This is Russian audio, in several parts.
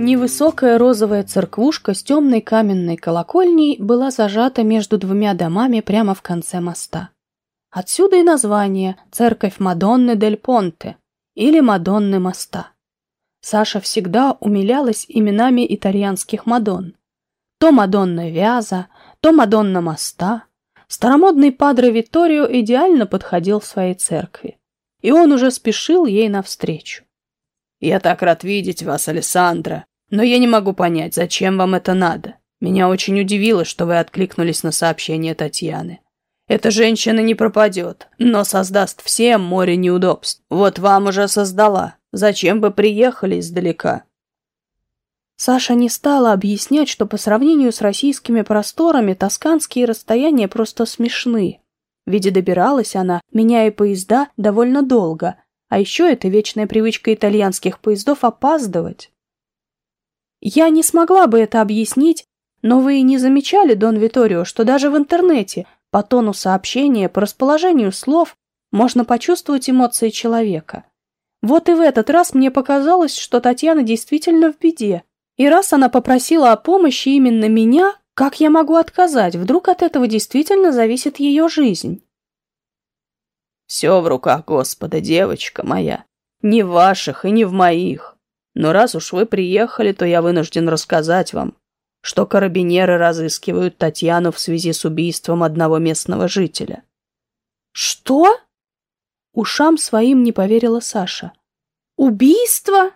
Невысокая розовая церквушка с темной каменной колокольней была зажата между двумя домами прямо в конце моста. Отсюда и название «Церковь Мадонны дель Понте» или «Мадонны моста». Саша всегда умилялась именами итальянских Мадонн. То Мадонна Вяза, то Мадонна моста. Старомодный падре Витторио идеально подходил в своей церкви, и он уже спешил ей навстречу. «Я так рад видеть вас, Алессандра, но я не могу понять, зачем вам это надо. Меня очень удивило, что вы откликнулись на сообщение Татьяны. Эта женщина не пропадет, но создаст всем море неудобств. Вот вам уже создала. Зачем бы приехали издалека?» Саша не стала объяснять, что по сравнению с российскими просторами тосканские расстояния просто смешны. Ведь добиралась она, меняя поезда, довольно долго, а еще это вечная привычка итальянских поездов опаздывать. Я не смогла бы это объяснить, но вы не замечали, Дон Виторио, что даже в интернете, по тону сообщения, по расположению слов, можно почувствовать эмоции человека. Вот и в этот раз мне показалось, что Татьяна действительно в беде. И раз она попросила о помощи именно меня, как я могу отказать? Вдруг от этого действительно зависит ее жизнь? Все в руках Господа, девочка моя. Не в ваших и не в моих. Но раз уж вы приехали, то я вынужден рассказать вам, что карабинеры разыскивают Татьяну в связи с убийством одного местного жителя. Что? Ушам своим не поверила Саша. Убийство?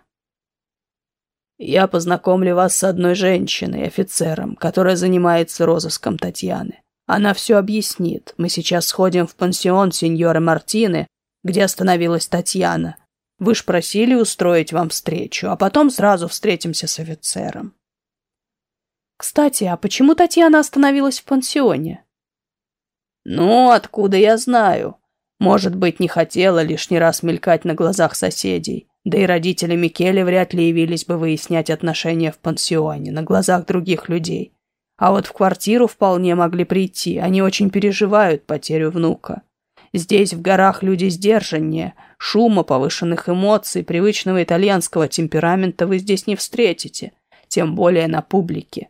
Я познакомлю вас с одной женщиной, офицером, которая занимается розыском Татьяны. Она все объяснит. Мы сейчас сходим в пансион сеньоры Мартины, где остановилась Татьяна. Вы ж просили устроить вам встречу, а потом сразу встретимся с офицером. Кстати, а почему Татьяна остановилась в пансионе? Ну, откуда я знаю? Может быть, не хотела лишний раз мелькать на глазах соседей. Да и родители Микеле вряд ли явились бы выяснять отношения в пансионе на глазах других людей. А вот в квартиру вполне могли прийти, они очень переживают потерю внука. Здесь, в горах, люди сдержаннее, шума, повышенных эмоций, привычного итальянского темперамента вы здесь не встретите, тем более на публике.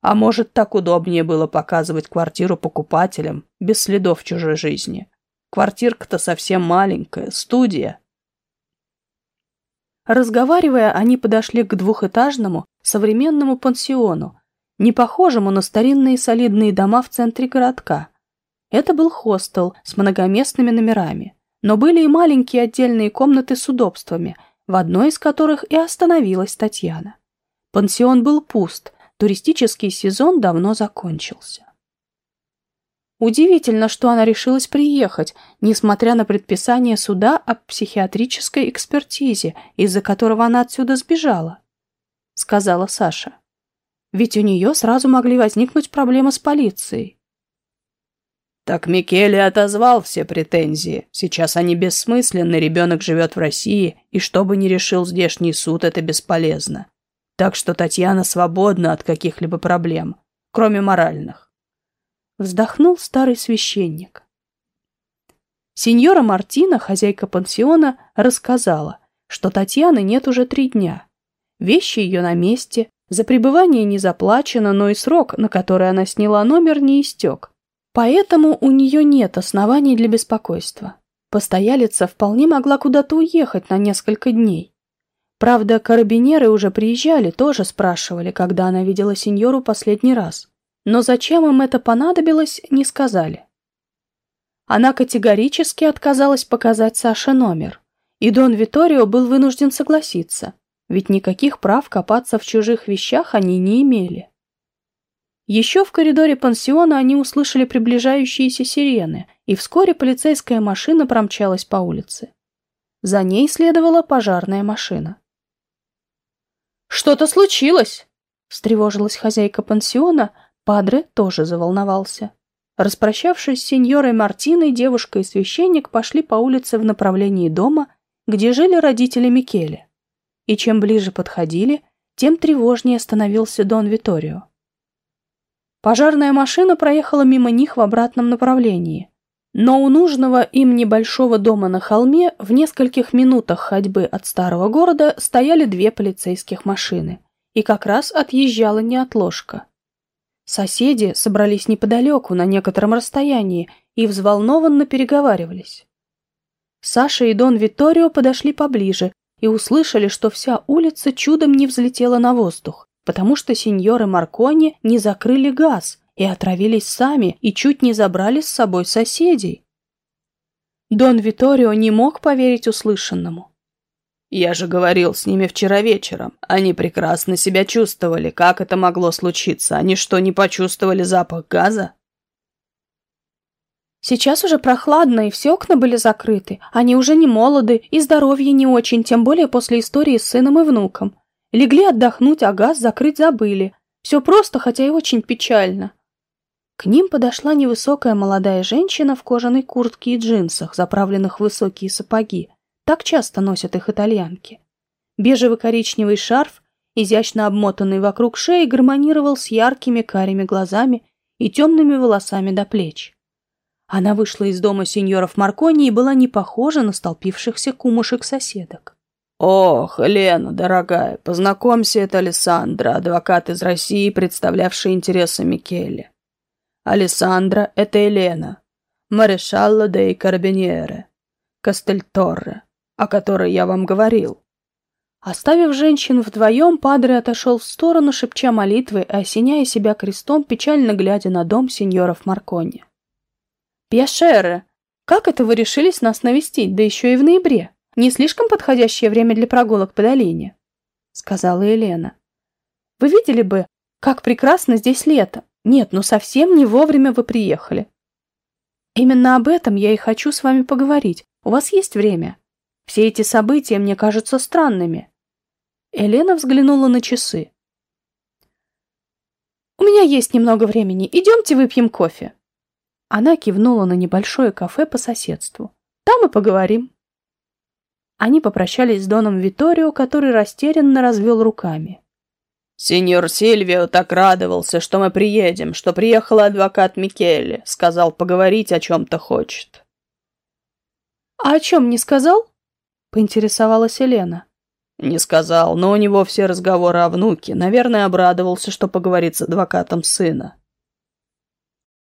А может, так удобнее было показывать квартиру покупателям, без следов чужой жизни. Квартирка-то совсем маленькая, студия. Разговаривая, они подошли к двухэтажному, современному пансиону, не похожему на старинные солидные дома в центре городка. Это был хостел с многоместными номерами, но были и маленькие отдельные комнаты с удобствами, в одной из которых и остановилась Татьяна. Пансион был пуст, туристический сезон давно закончился. Удивительно, что она решилась приехать, несмотря на предписание суда об психиатрической экспертизе, из-за которого она отсюда сбежала, — сказала Саша. Ведь у нее сразу могли возникнуть проблемы с полицией. Так Микеле отозвал все претензии. Сейчас они бессмысленны, ребенок живет в России, и что бы ни решил здешний суд, это бесполезно. Так что Татьяна свободна от каких-либо проблем, кроме моральных. Вздохнул старый священник. Сеньора Мартина, хозяйка пансиона, рассказала, что Татьяны нет уже три дня. Вещи ее на месте, за пребывание не заплачено, но и срок, на который она сняла номер, не истек. Поэтому у нее нет оснований для беспокойства. Постоялица вполне могла куда-то уехать на несколько дней. Правда, карабинеры уже приезжали, тоже спрашивали, когда она видела сеньору последний раз. Но зачем им это понадобилось, не сказали. Она категорически отказалась показать Саше номер, и Дон Виторио был вынужден согласиться ведь никаких прав копаться в чужих вещах они не имели. Еще в коридоре пансиона они услышали приближающиеся сирены, и вскоре полицейская машина промчалась по улице. За ней следовала пожарная машина. «Что-то случилось!» — встревожилась хозяйка пансиона, Падре тоже заволновался. Распрощавшись с сеньорой Мартиной, девушка и священник пошли по улице в направлении дома, где жили родители Микеле и чем ближе подходили, тем тревожнее становился Дон Виторио. Пожарная машина проехала мимо них в обратном направлении, но у нужного им небольшого дома на холме в нескольких минутах ходьбы от старого города стояли две полицейских машины, и как раз отъезжала неотложка. Соседи собрались неподалеку, на некотором расстоянии, и взволнованно переговаривались. Саша и Дон Виторио подошли поближе и услышали, что вся улица чудом не взлетела на воздух, потому что сеньоры Маркони не закрыли газ и отравились сами и чуть не забрали с собой соседей. Дон Виторио не мог поверить услышанному. «Я же говорил с ними вчера вечером. Они прекрасно себя чувствовали. Как это могло случиться? Они что, не почувствовали запах газа?» Сейчас уже прохладно, и все окна были закрыты. Они уже не молоды, и здоровье не очень, тем более после истории с сыном и внуком. Легли отдохнуть, а газ закрыть забыли. Все просто, хотя и очень печально. К ним подошла невысокая молодая женщина в кожаной куртке и джинсах, заправленных в высокие сапоги. Так часто носят их итальянки. Бежево-коричневый шарф, изящно обмотанный вокруг шеи, гармонировал с яркими карими глазами и темными волосами до плеч. Она вышла из дома сеньоров Маркони и была не похожа на столпившихся кумушек-соседок. «Ох, Лена, дорогая, познакомься, это Алессандра, адвокат из России, представлявший интересы Микеле. Алессандра — это Елена, марешалла де Карабиньере, Кастельторре, о которой я вам говорил». Оставив женщин вдвоем, Падре отошел в сторону, шепча молитвы и осеняя себя крестом, печально глядя на дом сеньоров Маркони. «Пьяшеры, как это вы решились нас навестить, да еще и в ноябре? Не слишком подходящее время для прогулок по долине?» — сказала Елена. «Вы видели бы, как прекрасно здесь лето. Нет, ну совсем не вовремя вы приехали. Именно об этом я и хочу с вами поговорить. У вас есть время? Все эти события мне кажутся странными». Елена взглянула на часы. «У меня есть немного времени. Идемте выпьем кофе». Она кивнула на небольшое кафе по соседству. «Там и поговорим». Они попрощались с Доном Виторио, который растерянно развел руками. «Сеньор Сильвио так радовался, что мы приедем, что приехал адвокат Микеле. Сказал, поговорить о чем-то хочет». «А о чем не сказал?» — поинтересовалась Елена. «Не сказал, но у него все разговоры о внуке. Наверное, обрадовался, что поговорит с адвокатом сына».